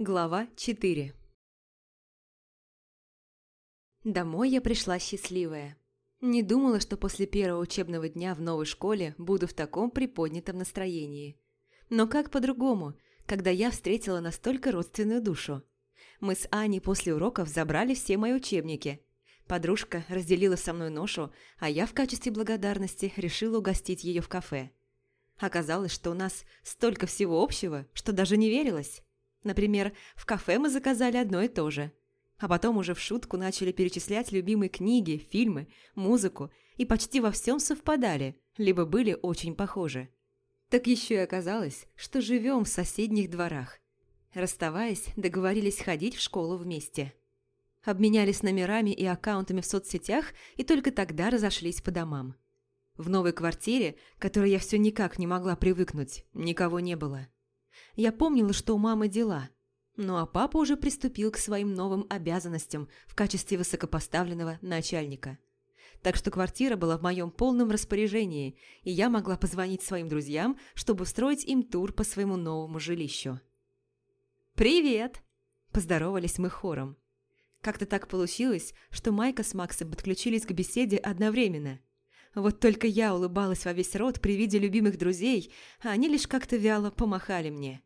Глава 4 Домой я пришла счастливая. Не думала, что после первого учебного дня в новой школе буду в таком приподнятом настроении. Но как по-другому, когда я встретила настолько родственную душу? Мы с Аней после уроков забрали все мои учебники. Подружка разделила со мной ношу, а я в качестве благодарности решила угостить ее в кафе. Оказалось, что у нас столько всего общего, что даже не верилось. Например, в кафе мы заказали одно и то же. А потом уже в шутку начали перечислять любимые книги, фильмы, музыку и почти во всем совпадали, либо были очень похожи. Так еще и оказалось, что живем в соседних дворах. Расставаясь, договорились ходить в школу вместе. Обменялись номерами и аккаунтами в соцсетях и только тогда разошлись по домам. В новой квартире, которой я все никак не могла привыкнуть, никого не было. Я помнила, что у мамы дела. Ну а папа уже приступил к своим новым обязанностям в качестве высокопоставленного начальника. Так что квартира была в моем полном распоряжении, и я могла позвонить своим друзьям, чтобы устроить им тур по своему новому жилищу. «Привет!» – поздоровались мы хором. Как-то так получилось, что Майка с Максом подключились к беседе одновременно. Вот только я улыбалась во весь рот при виде любимых друзей, а они лишь как-то вяло помахали мне.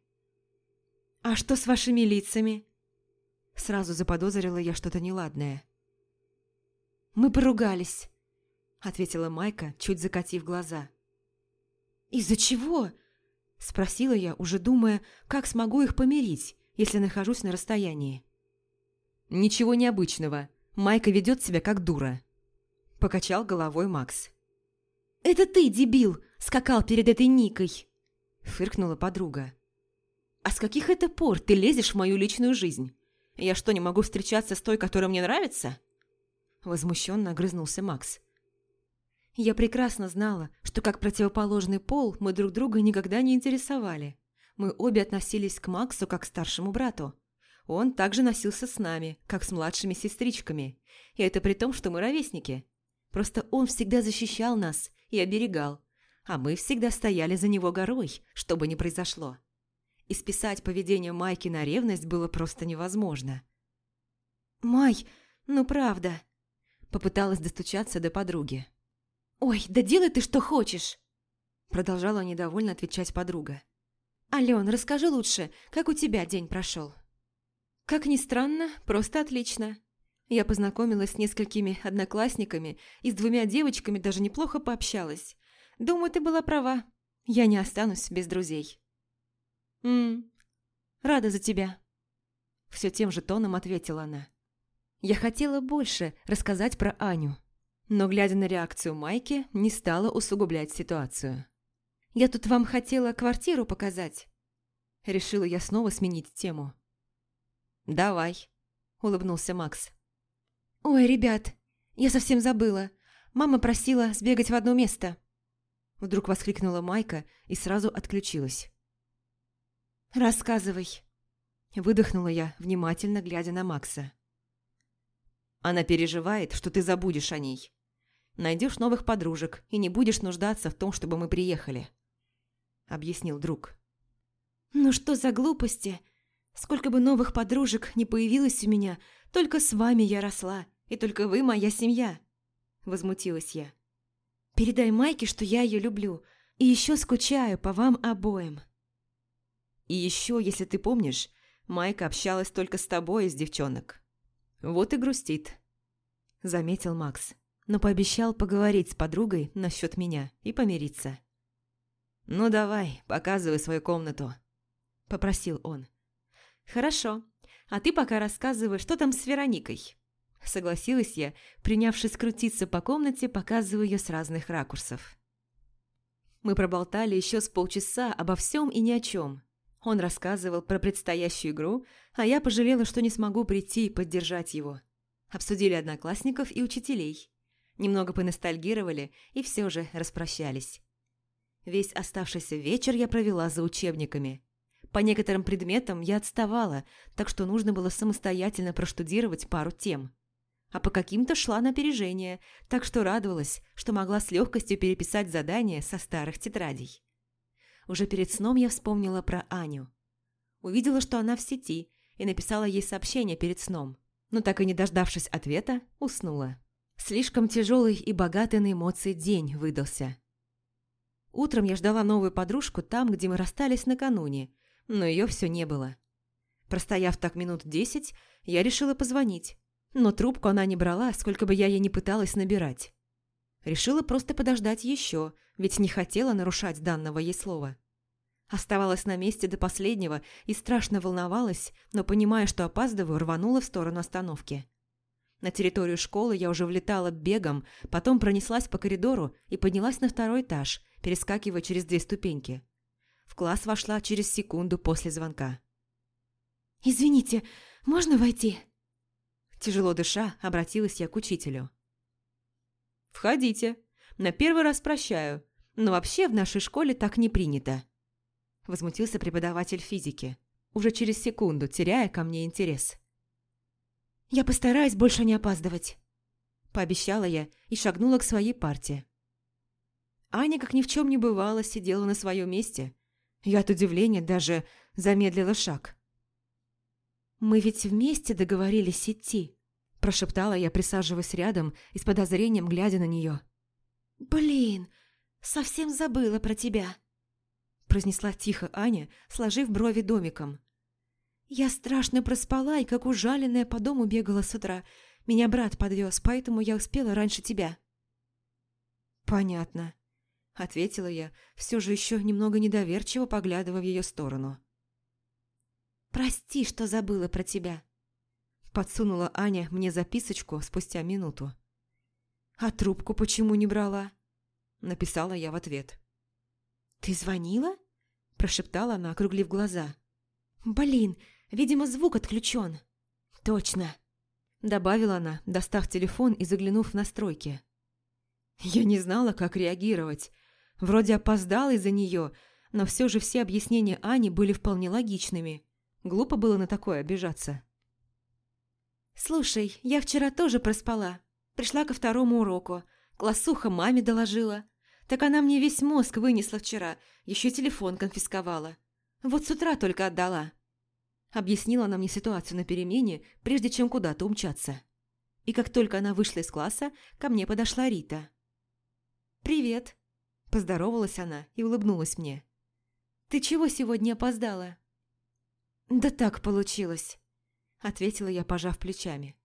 «А что с вашими лицами?» Сразу заподозрила я что-то неладное. «Мы поругались», — ответила Майка, чуть закатив глаза. «Из-за чего?» — спросила я, уже думая, как смогу их помирить, если нахожусь на расстоянии. «Ничего необычного. Майка ведет себя как дура», — покачал головой Макс. «Это ты, дебил, скакал перед этой Никой!» — фыркнула подруга. «А с каких это пор ты лезешь в мою личную жизнь? Я что, не могу встречаться с той, которая мне нравится?» Возмущенно огрызнулся Макс. Я прекрасно знала, что как противоположный пол мы друг друга никогда не интересовали. Мы обе относились к Максу как к старшему брату. Он также носился с нами, как с младшими сестричками. И это при том, что мы ровесники. Просто он всегда защищал нас и оберегал, а мы всегда стояли за него горой, что бы ни произошло. И списать поведение Майки на ревность было просто невозможно. «Май, ну правда», – попыталась достучаться до подруги. «Ой, да делай ты что хочешь!» Продолжала недовольно отвечать подруга. «Ален, расскажи лучше, как у тебя день прошел?» Как ни странно, просто отлично. Я познакомилась с несколькими одноклассниками и с двумя девочками даже неплохо пообщалась. Думаю, ты была права. Я не останусь без друзей. «Ммм, рада за тебя», – все тем же тоном ответила она. Я хотела больше рассказать про Аню, но, глядя на реакцию Майки, не стала усугублять ситуацию. «Я тут вам хотела квартиру показать». Решила я снова сменить тему. «Давай», – улыбнулся Макс. «Ой, ребят, я совсем забыла. Мама просила сбегать в одно место». Вдруг воскликнула Майка и сразу отключилась. «Рассказывай», – выдохнула я, внимательно глядя на Макса. «Она переживает, что ты забудешь о ней. Найдешь новых подружек и не будешь нуждаться в том, чтобы мы приехали», – объяснил друг. «Ну что за глупости? Сколько бы новых подружек не появилось у меня, только с вами я росла, и только вы моя семья», – возмутилась я. «Передай Майке, что я ее люблю, и еще скучаю по вам обоим». «И еще, если ты помнишь, Майка общалась только с тобой из девчонок. Вот и грустит», – заметил Макс, но пообещал поговорить с подругой насчет меня и помириться. «Ну давай, показывай свою комнату», – попросил он. «Хорошо. А ты пока рассказывай, что там с Вероникой». Согласилась я, принявшись крутиться по комнате, показывая ее с разных ракурсов. Мы проболтали еще с полчаса обо всем и ни о чем. Он рассказывал про предстоящую игру, а я пожалела, что не смогу прийти и поддержать его. Обсудили одноклассников и учителей. Немного поностальгировали и все же распрощались. Весь оставшийся вечер я провела за учебниками. По некоторым предметам я отставала, так что нужно было самостоятельно проштудировать пару тем. А по каким-то шла на опережение, так что радовалась, что могла с легкостью переписать задания со старых тетрадей. Уже перед сном я вспомнила про Аню. Увидела, что она в сети, и написала ей сообщение перед сном, но так и не дождавшись ответа, уснула. Слишком тяжелый и богатый на эмоции день выдался. Утром я ждала новую подружку там, где мы расстались накануне, но ее все не было. Простояв так минут десять, я решила позвонить, но трубку она не брала, сколько бы я ей не пыталась набирать. Решила просто подождать еще, ведь не хотела нарушать данного ей слова. Оставалась на месте до последнего и страшно волновалась, но, понимая, что опаздываю, рванула в сторону остановки. На территорию школы я уже влетала бегом, потом пронеслась по коридору и поднялась на второй этаж, перескакивая через две ступеньки. В класс вошла через секунду после звонка. «Извините, можно войти?» Тяжело дыша, обратилась я к учителю. «Входите. На первый раз прощаю. Но вообще в нашей школе так не принято». Возмутился преподаватель физики, уже через секунду теряя ко мне интерес. «Я постараюсь больше не опаздывать», – пообещала я и шагнула к своей парте. Аня, как ни в чем не бывало, сидела на своем месте. Я от удивления даже замедлила шаг. «Мы ведь вместе договорились идти», – прошептала я, присаживаясь рядом и с подозрением глядя на нее. «Блин, совсем забыла про тебя», – произнесла тихо Аня, сложив брови домиком. «Я страшно проспала и как ужаленная по дому бегала с утра. Меня брат подвез, поэтому я успела раньше тебя». «Понятно», – ответила я, все же еще немного недоверчиво поглядывая в ее сторону. «Прости, что забыла про тебя», – подсунула Аня мне записочку спустя минуту. «А трубку почему не брала?» – написала я в ответ. «Ты звонила?» – прошептала она, округлив глаза. «Блин, видимо, звук отключен». «Точно», – добавила она, достав телефон и заглянув в настройки. Я не знала, как реагировать. Вроде опоздала из-за нее, но все же все объяснения Ани были вполне логичными. Глупо было на такое обижаться. «Слушай, я вчера тоже проспала. Пришла ко второму уроку. Классуха маме доложила. Так она мне весь мозг вынесла вчера, еще телефон конфисковала. Вот с утра только отдала». Объяснила она мне ситуацию на перемене, прежде чем куда-то умчаться. И как только она вышла из класса, ко мне подошла Рита. «Привет», – поздоровалась она и улыбнулась мне. «Ты чего сегодня опоздала?» «Да так получилось», – ответила я, пожав плечами.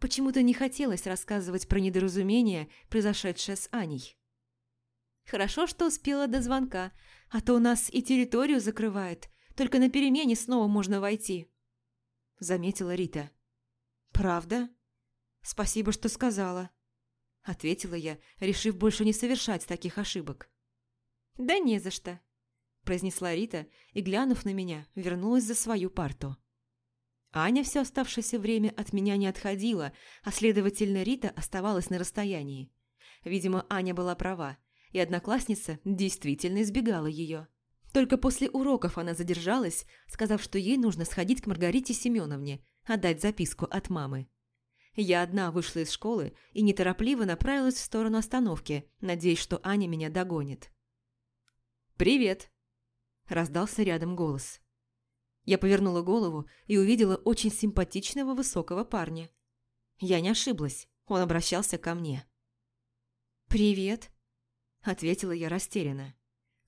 Почему-то не хотелось рассказывать про недоразумение, произошедшее с Аней. «Хорошо, что успела до звонка, а то у нас и территорию закрывает, только на перемене снова можно войти», – заметила Рита. «Правда? Спасибо, что сказала», – ответила я, решив больше не совершать таких ошибок. «Да не за что», произнесла Рита и, глянув на меня, вернулась за свою парту. Аня все оставшееся время от меня не отходила, а следовательно Рита оставалась на расстоянии. Видимо, Аня была права, и одноклассница действительно избегала ее. Только после уроков она задержалась, сказав, что ей нужно сходить к Маргарите Семеновне, отдать записку от мамы. Я одна вышла из школы и неторопливо направилась в сторону остановки, надеясь, что Аня меня догонит. «Привет!» Раздался рядом голос. Я повернула голову и увидела очень симпатичного высокого парня. Я не ошиблась, он обращался ко мне. «Привет», – ответила я растерянно.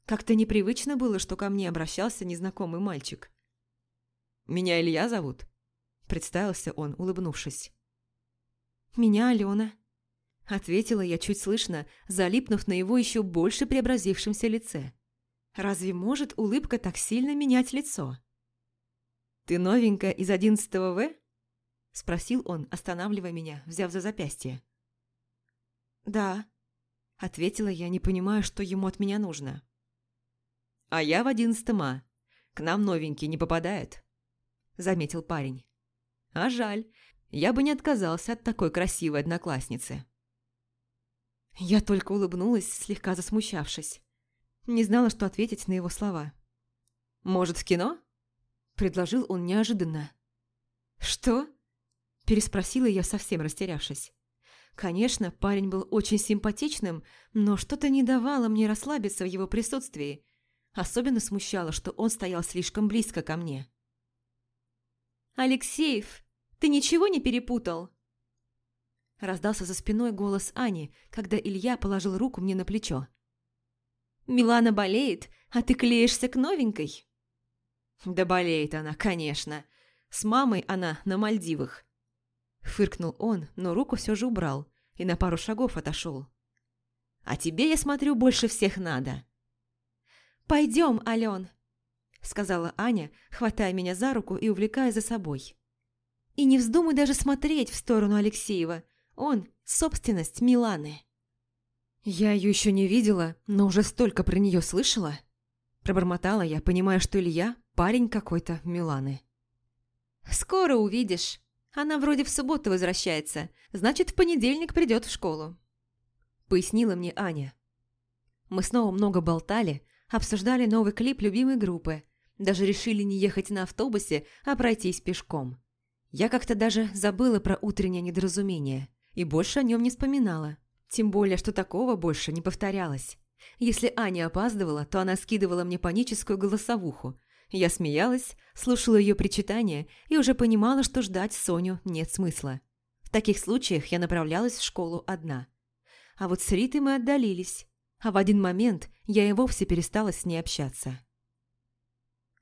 Как-то непривычно было, что ко мне обращался незнакомый мальчик. «Меня Илья зовут», – представился он, улыбнувшись. «Меня Алена», – ответила я чуть слышно, залипнув на его еще больше преобразившемся лице. Разве может улыбка так сильно менять лицо? «Ты новенькая из одиннадцатого В?» – спросил он, останавливая меня, взяв за запястье. «Да», – ответила я, не понимая, что ему от меня нужно. «А я в одиннадцатом А. К нам новенький не попадает», – заметил парень. «А жаль, я бы не отказался от такой красивой одноклассницы». Я только улыбнулась, слегка засмущавшись. Не знала, что ответить на его слова. «Может, в кино?» – предложил он неожиданно. «Что?» – переспросила я, совсем растерявшись. Конечно, парень был очень симпатичным, но что-то не давало мне расслабиться в его присутствии. Особенно смущало, что он стоял слишком близко ко мне. Алексеев, ты ничего не перепутал?» Раздался за спиной голос Ани, когда Илья положил руку мне на плечо. «Милана болеет, а ты клеишься к новенькой?» «Да болеет она, конечно. С мамой она на Мальдивах». Фыркнул он, но руку все же убрал и на пару шагов отошел. «А тебе, я смотрю, больше всех надо». «Пойдем, Ален», — сказала Аня, хватая меня за руку и увлекая за собой. «И не вздумай даже смотреть в сторону Алексеева. Он – собственность Миланы». «Я ее еще не видела, но уже столько про нее слышала». Пробормотала я, понимая, что Илья – парень какой-то Миланы. «Скоро увидишь. Она вроде в субботу возвращается, значит, в понедельник придет в школу», – пояснила мне Аня. Мы снова много болтали, обсуждали новый клип любимой группы, даже решили не ехать на автобусе, а пройтись пешком. Я как-то даже забыла про утреннее недоразумение и больше о нем не вспоминала. Тем более, что такого больше не повторялось. Если Аня опаздывала, то она скидывала мне паническую голосовуху. Я смеялась, слушала ее причитания и уже понимала, что ждать Соню нет смысла. В таких случаях я направлялась в школу одна. А вот с Ритой мы отдалились а в один момент я и вовсе перестала с ней общаться.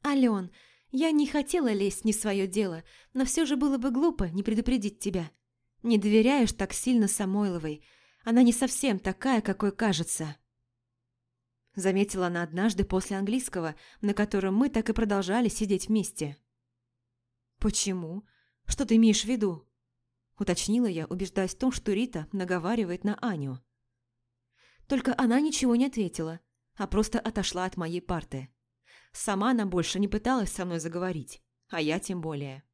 «Ален, я не хотела лезть не в свое дело, но все же было бы глупо не предупредить тебя. Не доверяешь так сильно Самойловой, она не совсем такая, какой кажется». Заметила она однажды после английского, на котором мы так и продолжали сидеть вместе. «Почему? Что ты имеешь в виду?» Уточнила я, убеждаясь в том, что Рита наговаривает на Аню. Только она ничего не ответила, а просто отошла от моей парты. Сама она больше не пыталась со мной заговорить, а я тем более.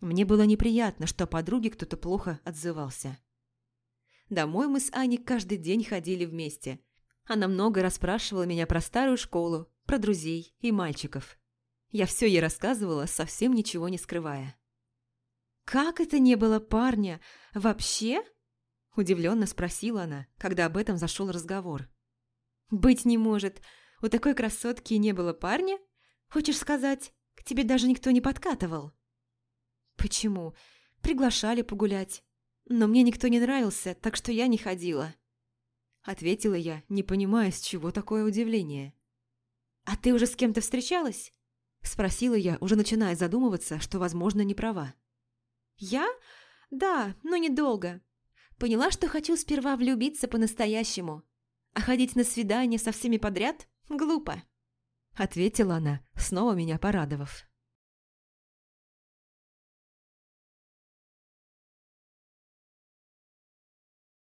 Мне было неприятно, что о подруге кто-то плохо отзывался. Домой мы с Аней каждый день ходили вместе. Она много расспрашивала меня про старую школу, про друзей и мальчиков. Я все ей рассказывала, совсем ничего не скрывая. «Как это не было парня? Вообще?» Удивленно спросила она, когда об этом зашел разговор. «Быть не может. У такой красотки не было парня? Хочешь сказать, к тебе даже никто не подкатывал?» «Почему? Приглашали погулять. Но мне никто не нравился, так что я не ходила». Ответила я, не понимая, с чего такое удивление. «А ты уже с кем-то встречалась?» Спросила я, уже начиная задумываться, что, возможно, не права. «Я? Да, но недолго. Поняла, что хочу сперва влюбиться по-настоящему. А ходить на свидание со всеми подряд – глупо. Ответила она, снова меня порадовав.